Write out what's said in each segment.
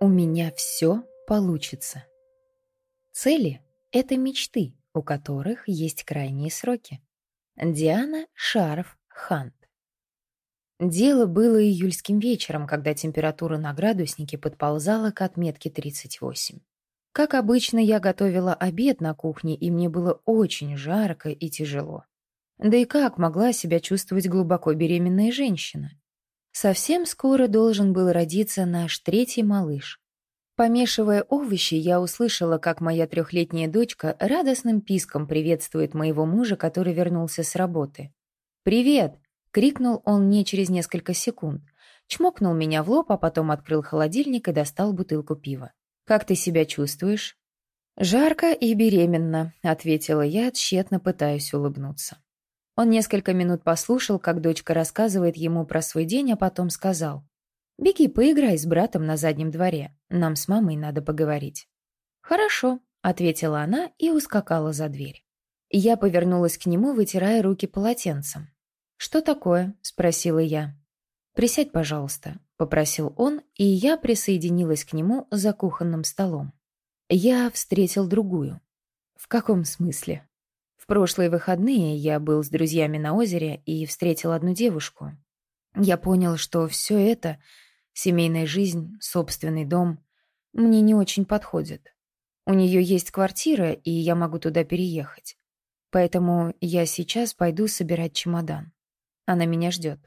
У меня все получится. Цели — это мечты, у которых есть крайние сроки. Диана Шаров Хант. Дело было июльским вечером, когда температура на градуснике подползала к отметке 38. Как обычно, я готовила обед на кухне, и мне было очень жарко и тяжело. Да и как могла себя чувствовать глубоко беременная женщина? Совсем скоро должен был родиться наш третий малыш. Помешивая овощи, я услышала, как моя трехлетняя дочка радостным писком приветствует моего мужа, который вернулся с работы. «Привет!» — крикнул он мне через несколько секунд. Чмокнул меня в лоб, а потом открыл холодильник и достал бутылку пива. «Как ты себя чувствуешь?» «Жарко и беременна», — ответила я, тщетно пытаясь улыбнуться. Он несколько минут послушал, как дочка рассказывает ему про свой день, а потом сказал. «Беги, поиграй с братом на заднем дворе. Нам с мамой надо поговорить». «Хорошо», — ответила она и ускакала за дверь. Я повернулась к нему, вытирая руки полотенцем. «Что такое?» — спросила я. «Присядь, пожалуйста», — попросил он, и я присоединилась к нему за кухонным столом. Я встретил другую. «В каком смысле?» Прошлые выходные я был с друзьями на озере и встретил одну девушку. Я понял, что все это, семейная жизнь, собственный дом, мне не очень подходит. У нее есть квартира, и я могу туда переехать. Поэтому я сейчас пойду собирать чемодан. Она меня ждет.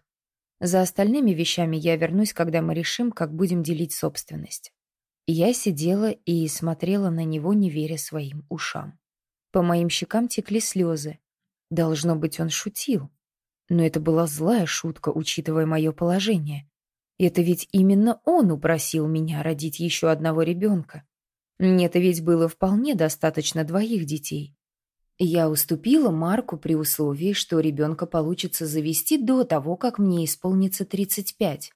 За остальными вещами я вернусь, когда мы решим, как будем делить собственность. Я сидела и смотрела на него, не веря своим ушам. По моим щекам текли слезы. Должно быть, он шутил. Но это была злая шутка, учитывая мое положение. Это ведь именно он упросил меня родить еще одного ребенка. Мне-то ведь было вполне достаточно двоих детей. Я уступила Марку при условии, что ребенка получится завести до того, как мне исполнится 35.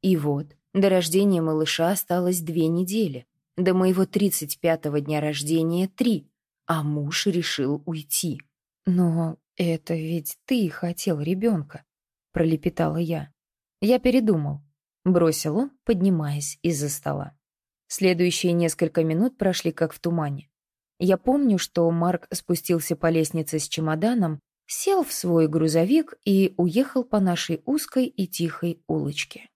И вот, до рождения малыша осталось две недели. До моего 35-го дня рождения — три а муж решил уйти. «Но это ведь ты хотел ребенка», — пролепетала я. «Я передумал», — бросил он, поднимаясь из-за стола. Следующие несколько минут прошли как в тумане. Я помню, что Марк спустился по лестнице с чемоданом, сел в свой грузовик и уехал по нашей узкой и тихой улочке.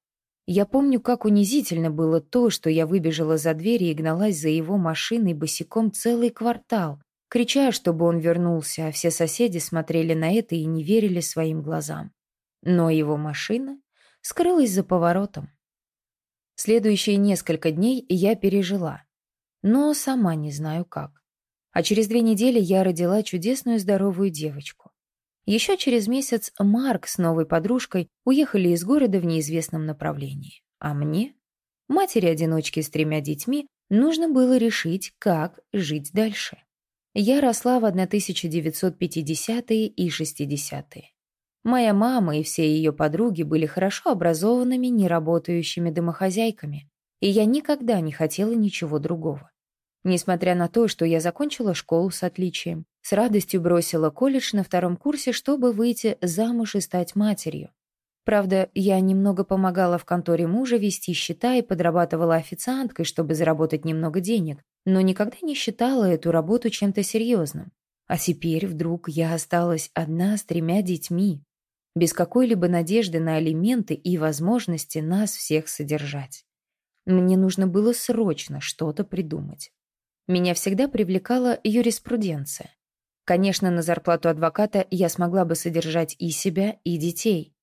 Я помню, как унизительно было то, что я выбежала за дверь и гналась за его машиной босиком целый квартал, крича, чтобы он вернулся, а все соседи смотрели на это и не верили своим глазам. Но его машина скрылась за поворотом. Следующие несколько дней я пережила, но сама не знаю как. А через две недели я родила чудесную здоровую девочку. Еще через месяц Марк с новой подружкой уехали из города в неизвестном направлении. А мне, матери-одиночки с тремя детьми, нужно было решить, как жить дальше. Я росла в 1950-е и 60-е. Моя мама и все ее подруги были хорошо образованными, неработающими домохозяйками, и я никогда не хотела ничего другого. Несмотря на то, что я закончила школу с отличием, с радостью бросила колледж на втором курсе, чтобы выйти замуж и стать матерью. Правда, я немного помогала в конторе мужа вести счета и подрабатывала официанткой, чтобы заработать немного денег, но никогда не считала эту работу чем-то серьезным. А теперь вдруг я осталась одна с тремя детьми, без какой-либо надежды на алименты и возможности нас всех содержать. Мне нужно было срочно что-то придумать. Меня всегда привлекала юриспруденция. Конечно, на зарплату адвоката я смогла бы содержать и себя, и детей.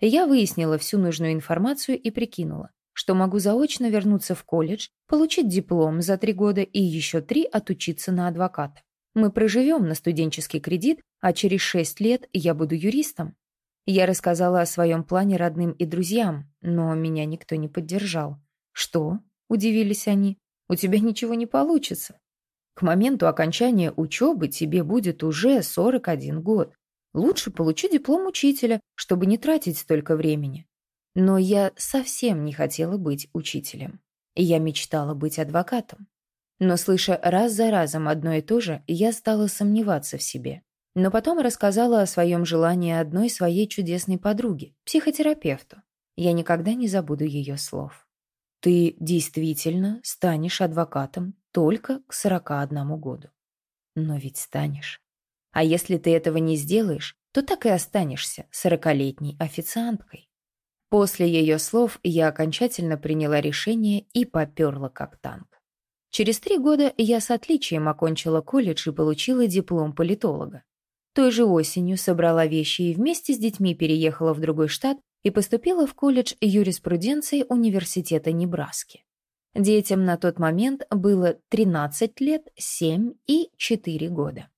Я выяснила всю нужную информацию и прикинула, что могу заочно вернуться в колледж, получить диплом за три года и еще три отучиться на адвоката. Мы проживем на студенческий кредит, а через шесть лет я буду юристом. Я рассказала о своем плане родным и друзьям, но меня никто не поддержал. «Что?» – удивились они. У тебя ничего не получится. К моменту окончания учебы тебе будет уже 41 год. Лучше получи диплом учителя, чтобы не тратить столько времени. Но я совсем не хотела быть учителем. Я мечтала быть адвокатом. Но, слыша раз за разом одно и то же, я стала сомневаться в себе. Но потом рассказала о своем желании одной своей чудесной подруге, психотерапевту. Я никогда не забуду ее слов. ты действительно станешь адвокатом только к 41 году. Но ведь станешь. А если ты этого не сделаешь, то так и останешься сорокалетней официанткой. После ее слов я окончательно приняла решение и поперла как танк. Через три года я с отличием окончила колледж и получила диплом политолога. Той же осенью собрала вещи и вместе с детьми переехала в другой штат и поступила в колледж юриспруденции Университета Небраски. Детям на тот момент было 13 лет, 7 и 4 года.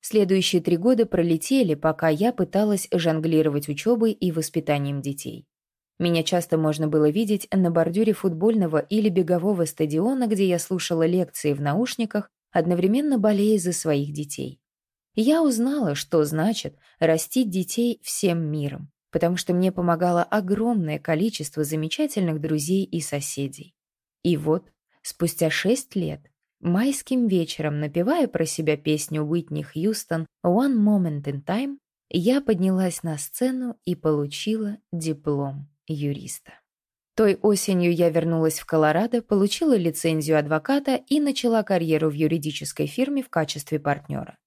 Следующие три года пролетели, пока я пыталась жонглировать учебой и воспитанием детей. Меня часто можно было видеть на бордюре футбольного или бегового стадиона, где я слушала лекции в наушниках, одновременно болея за своих детей. Я узнала, что значит растить детей всем миром, потому что мне помогало огромное количество замечательных друзей и соседей. И вот, спустя шесть лет, майским вечером, напевая про себя песню Уитни Хьюстон «One Moment in Time», я поднялась на сцену и получила диплом юриста. Той осенью я вернулась в Колорадо, получила лицензию адвоката и начала карьеру в юридической фирме в качестве партнера.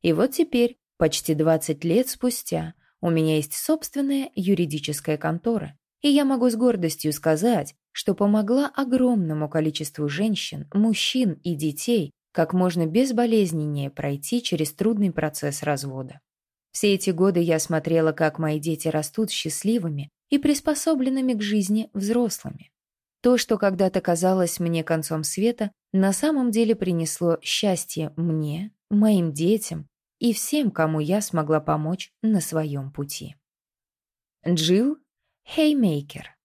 И вот теперь, почти 20 лет спустя, у меня есть собственная юридическая контора, и я могу с гордостью сказать, что помогла огромному количеству женщин, мужчин и детей как можно безболезненнее пройти через трудный процесс развода. Все эти годы я смотрела, как мои дети растут счастливыми и приспособленными к жизни взрослыми. То, что когда-то казалось мне концом света, на самом деле принесло счастье мне, моим детям и всем, кому я смогла помочь на своем пути. Джилл Хеймейкер